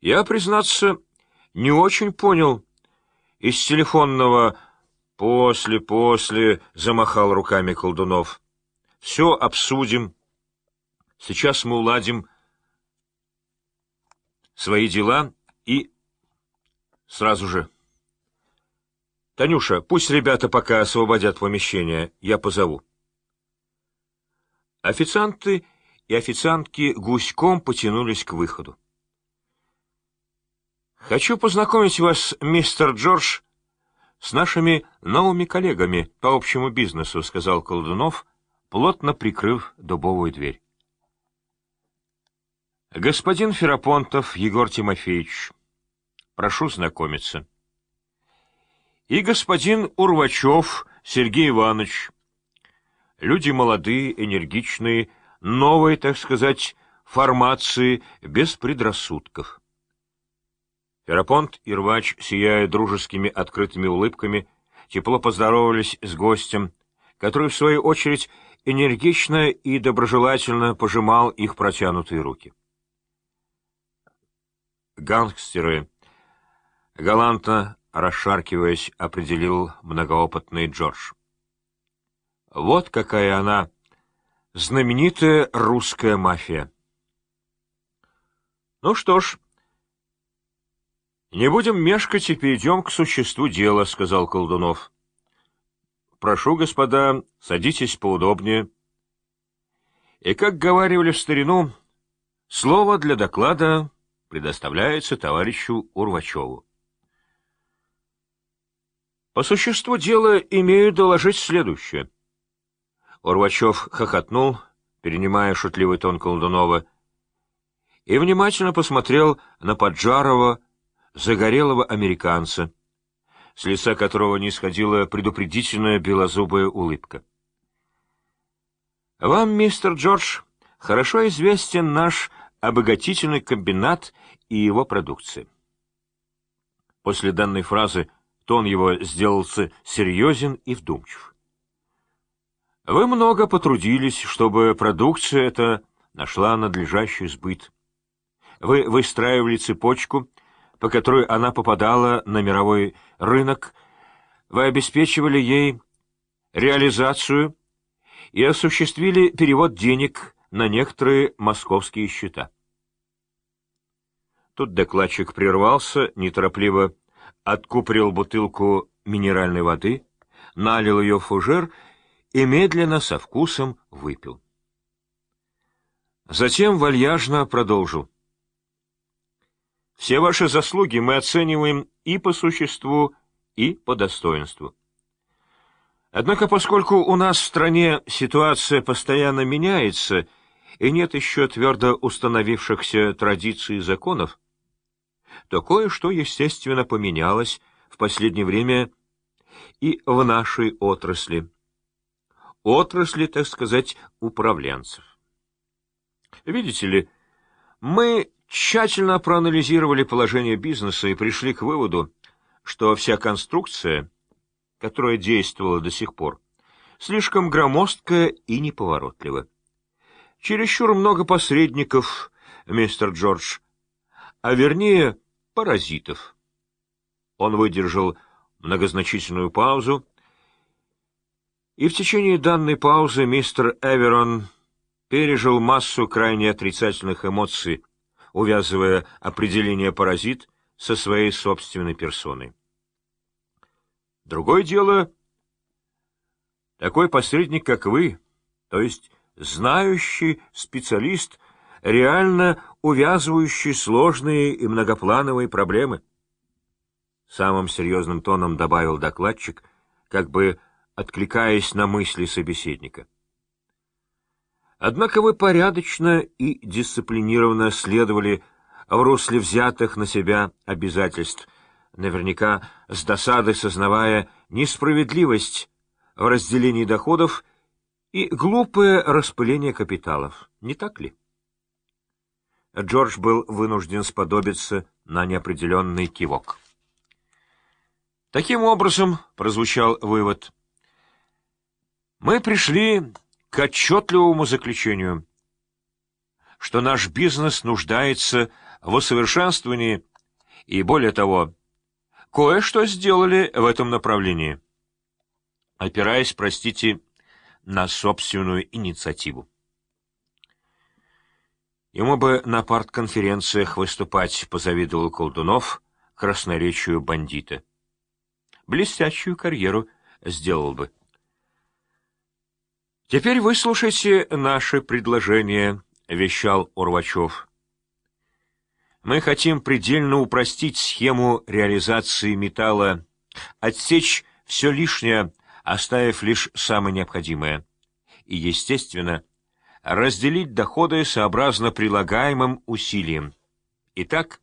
Я, признаться, не очень понял из телефонного «после, после» замахал руками колдунов. Все обсудим. Сейчас мы уладим свои дела и сразу же. Танюша, пусть ребята пока освободят помещение, я позову. Официанты и официантки гуськом потянулись к выходу. «Хочу познакомить вас, мистер Джордж, с нашими новыми коллегами по общему бизнесу», — сказал Колдунов, плотно прикрыв дубовую дверь. «Господин Ферапонтов Егор Тимофеевич, прошу знакомиться. И господин Урвачев Сергей Иванович. Люди молодые, энергичные, новой, так сказать, формации, без предрассудков». Ферапонт и Рвач, сияя дружескими открытыми улыбками, тепло поздоровались с гостем, который, в свою очередь, энергично и доброжелательно пожимал их протянутые руки. «Гангстеры», — галантно расшаркиваясь, определил многоопытный Джордж. «Вот какая она, знаменитая русская мафия». «Ну что ж», — Не будем мешкать и перейдем к существу дела, — сказал Колдунов. — Прошу, господа, садитесь поудобнее. И, как говаривали в старину, слово для доклада предоставляется товарищу Урвачеву. По существу дела имею доложить следующее. Урвачев хохотнул, перенимая шутливый тон Колдунова, и внимательно посмотрел на Поджарова, загорелого американца, с лица которого не сходила предупредительная белозубая улыбка. «Вам, мистер Джордж, хорошо известен наш обогатительный комбинат и его продукция». После данной фразы тон его сделался серьезен и вдумчив. «Вы много потрудились, чтобы продукция эта нашла надлежащий сбыт. Вы выстраивали цепочку по которой она попадала на мировой рынок, вы обеспечивали ей реализацию и осуществили перевод денег на некоторые московские счета. Тут докладчик прервался, неторопливо откупорил бутылку минеральной воды, налил ее в фужер и медленно со вкусом выпил. Затем вальяжно продолжил. Все ваши заслуги мы оцениваем и по существу, и по достоинству. Однако, поскольку у нас в стране ситуация постоянно меняется и нет еще твердо установившихся традиций и законов, то кое-что, естественно, поменялось в последнее время и в нашей отрасли. Отрасли, так сказать, управленцев. Видите ли, мы тщательно проанализировали положение бизнеса и пришли к выводу, что вся конструкция, которая действовала до сих пор, слишком громоздкая и неповоротлива. Чересчур много посредников, мистер Джордж, а вернее паразитов. Он выдержал многозначительную паузу, и в течение данной паузы мистер Эверон пережил массу крайне отрицательных эмоций, увязывая определение «паразит» со своей собственной персоной. Другое дело — такой посредник, как вы, то есть знающий специалист, реально увязывающий сложные и многоплановые проблемы. Самым серьезным тоном добавил докладчик, как бы откликаясь на мысли собеседника. Однако вы порядочно и дисциплинированно следовали в русле взятых на себя обязательств, наверняка с досадой сознавая несправедливость в разделении доходов и глупое распыление капиталов, не так ли? Джордж был вынужден сподобиться на неопределенный кивок. Таким образом, прозвучал вывод, мы пришли к отчетливому заключению, что наш бизнес нуждается в усовершенствовании и, более того, кое-что сделали в этом направлении, опираясь, простите, на собственную инициативу. Ему бы на партконференциях выступать, позавидовал Колдунов красноречию бандита. Блестящую карьеру сделал бы. «Теперь выслушайте наши предложения», — вещал Урвачев. «Мы хотим предельно упростить схему реализации металла, отсечь все лишнее, оставив лишь самое необходимое, и, естественно, разделить доходы сообразно прилагаемым усилиям. Итак,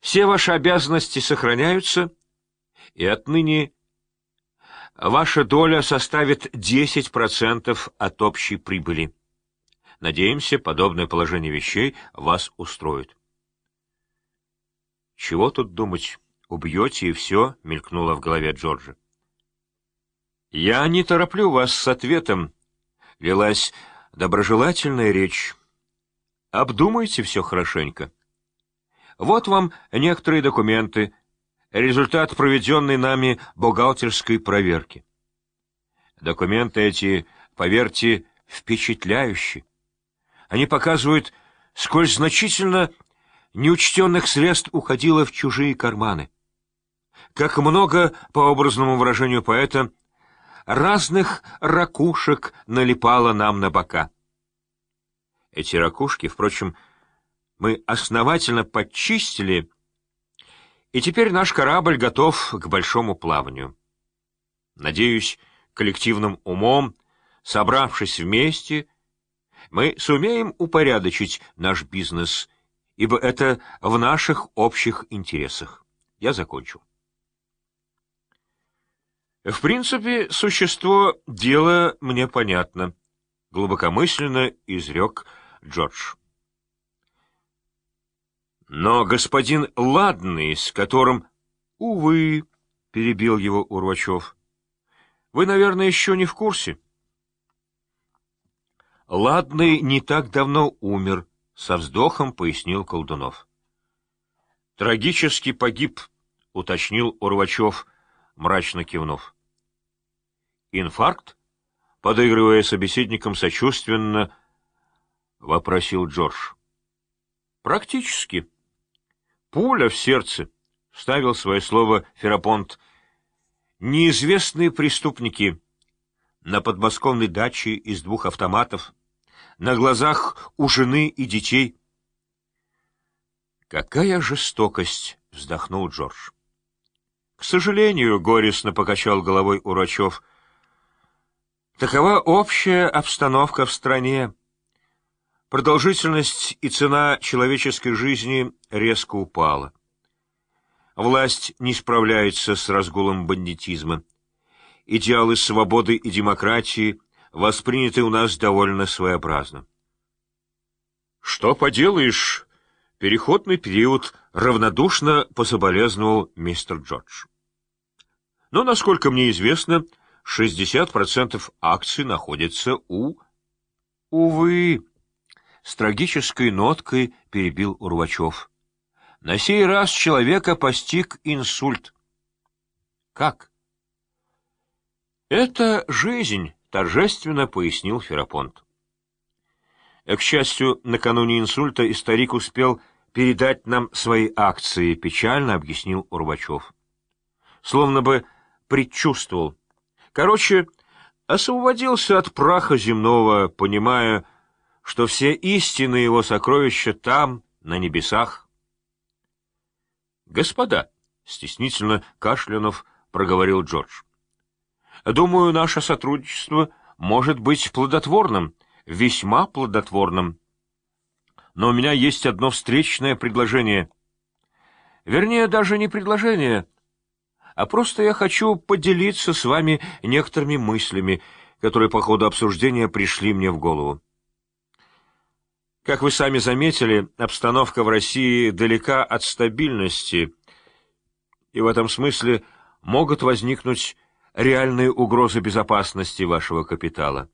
все ваши обязанности сохраняются, и отныне ваша доля составит 10% от общей прибыли. Надеемся, подобное положение вещей вас устроит. «Чего тут думать? Убьете, и все», — мелькнуло в голове Джорджа. «Я не тороплю вас с ответом», — лилась доброжелательная речь. «Обдумайте все хорошенько. Вот вам некоторые документы, результат проведенной нами бухгалтерской проверки. Документы эти, поверьте, впечатляющие. Они показывают, сколь значительно неучтенных средств уходило в чужие карманы. Как много, по образному выражению поэта, разных ракушек налипало нам на бока. Эти ракушки, впрочем, мы основательно подчистили, и теперь наш корабль готов к большому плаванию. Надеюсь, коллективным умом, собравшись вместе, мы сумеем упорядочить наш бизнес, ибо это в наших общих интересах. Я закончу. В принципе, существо дела мне понятно, глубокомысленно изрек Джордж. Но господин Ладный, с которым... Увы, — перебил его Урвачев. Вы, наверное, еще не в курсе. Ладный не так давно умер, — со вздохом пояснил Колдунов. Трагически погиб, — уточнил Урвачев, мрачно кивнув. Инфаркт? Подыгрывая собеседником сочувственно, вопросил Джордж. Практически. Пуля в сердце, — вставил свое слово Ферапонт. Неизвестные преступники на подмосковной даче из двух автоматов, на глазах у жены и детей. «Какая жестокость!» — вздохнул Джордж. «К сожалению, — горестно покачал головой Урачев, — такова общая обстановка в стране. Продолжительность и цена человеческой жизни резко упала. Власть не справляется с разгулом бандитизма. Идеалы свободы и демократии восприняты у нас довольно своеобразно. Что поделаешь, переходный период равнодушно пособолезновал мистер Джордж. Но, насколько мне известно, 60% акций находятся у... Увы... С трагической ноткой перебил Урвачев. На сей раз человека постиг инсульт. Как? Это жизнь, торжественно пояснил Ферапонт. К счастью, накануне инсульта и старик успел передать нам свои акции, печально объяснил Урвачев. Словно бы предчувствовал. Короче, освободился от праха земного, понимая, что все истины его сокровища там, на небесах. «Господа!» — стеснительно кашлянув проговорил Джордж. «Думаю, наше сотрудничество может быть плодотворным, весьма плодотворным. Но у меня есть одно встречное предложение. Вернее, даже не предложение, а просто я хочу поделиться с вами некоторыми мыслями, которые по ходу обсуждения пришли мне в голову. Как вы сами заметили, обстановка в России далека от стабильности, и в этом смысле могут возникнуть реальные угрозы безопасности вашего капитала.